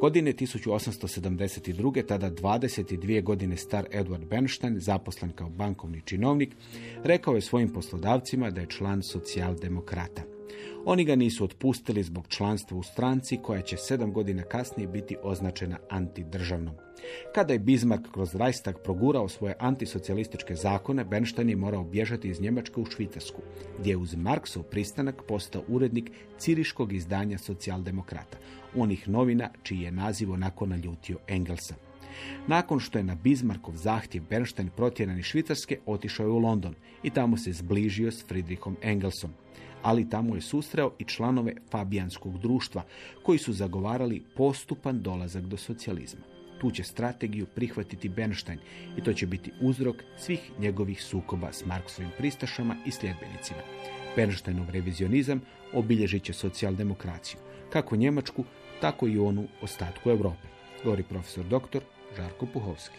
Godine 1872. tada 22 godine star Edward Bernstein, zaposlen kao bankovni činovnik, rekao je svojim poslodavcima da je član socijaldemokrata. Oni ga nisu otpustili zbog članstva u stranci koja će sedam godina kasnije biti označena antidržavnom. Kada je Bismarck kroz Reichstag progurao svoje antisocijalističke zakone, Bernstein je morao bježati iz Njemačke u Švicarsku, gdje je uz Marksov pristanak postao urednik ciriškog izdanja socijaldemokrata, onih novina čiji je naziv onako naljutio Engelsa. Nakon što je na Bismarckov zahtjev Bernstein protjeran iz Švicarske, otišao je u London i tamo se zbližio s Friedrichom Engelsom ali tamo je susreo i članove Fabijanskog društva, koji su zagovarali postupan dolazak do socijalizma. Tu će strategiju prihvatiti Bernstein i to će biti uzrok svih njegovih sukoba s Marksovim pristašama i sljedbenicima. Bernsteinov revizionizam obilježit će socijaldemokraciju, kako Njemačku, tako i onu ostatku Europe, govori profesor dr. Žarko Puhovski.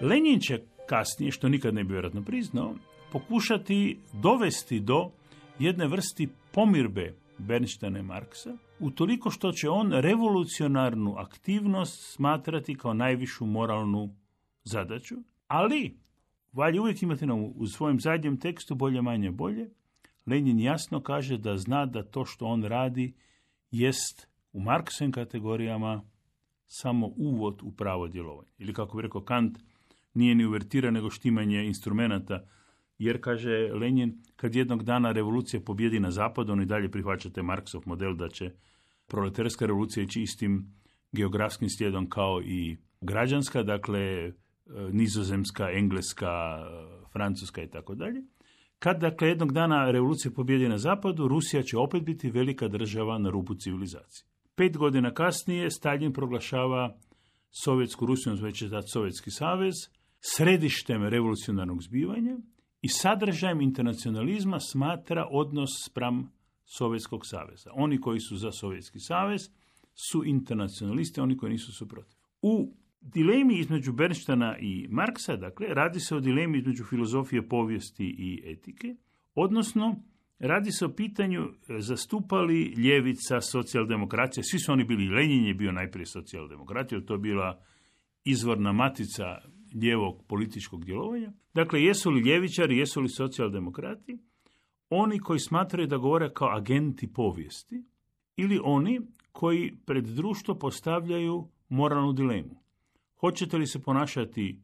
Lenin će kasnije, što nikad ne bi vjerojatno priznao, pokušati dovesti do jedne vrsti pomirbe Bernsteina i Marksa, utoliko što će on revolucionarnu aktivnost smatrati kao najvišu moralnu zadaću, ali valje uvijek imati na u svojem zadnjem tekstu bolje manje bolje, Lenin jasno kaže da zna da to što on radi jest u Marksovim kategorijama samo uvod u pravo djelovanje. Ili kako bi rekao Kant, nije ni uvertira nego štimanje instrumenta jer kaže Lenin, kad jednog dana revolucija pobjedi na zapadu, on i dalje prihvaćate Marksov model da će proletarska revolucija ići istim geografskim slijedom kao i građanska, dakle e, nizozemska, engleska, e, francuska i tako dalje. Kad dakle jednog dana revolucija pobjedi na zapadu, Rusija će opet biti velika država na rubu civilizacije. Pet godina kasnije Stalin proglašava Sovjetsku Rusiju, već je Sovjetski savez, središtem revolucionarnog zbivanja i sadržajem internacionalizma smatra odnos spram Sovjetskog saveza. Oni koji su za Sovjetski savez su internacionalisti, oni koji nisu su protiv. U dilemi između Bernštana i Marksa, dakle, radi se o dilemi između filozofije povijesti i etike, odnosno radi se o pitanju e, zastupali ljevica socijaldemokracija, svi su oni bili, Lenin je bio najprije socijaldemokratija, to je bila izvorna matica lijevog političkog djelovanja. Dakle, jesu li ljevičari, jesu li socijaldemokrati, oni koji smatraju da govore kao agenti povijesti ili oni koji pred društvo postavljaju moralnu dilemu. Hoćete li se ponašati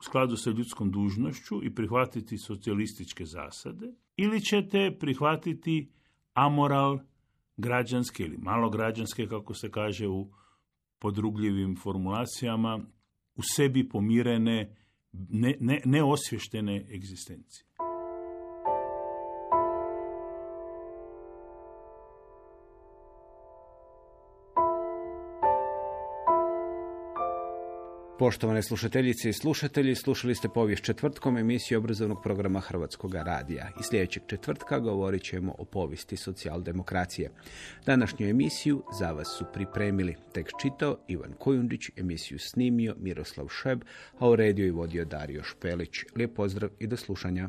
u skladu sa ljudskom dužnošću i prihvatiti socijalističke zasade ili ćete prihvatiti amoral građanske ili malo građanske, kako se kaže u podrugljivim formulacijama, u sebi pomirene, ne, ne, neosvještene egzistencije. Poštovane slušateljice i slušatelji, slušali ste povijest četvrtkom emisiju obrazovnog programa Hrvatskog radija. I sljedećeg četvrtka govorit ćemo o povijesti socijaldemokracije. Današnju emisiju za vas su pripremili tek čitao Ivan Kojundić, emisiju snimio Miroslav Šeb, a u rediju i vodio Dario Špelić. Lijep pozdrav i do slušanja.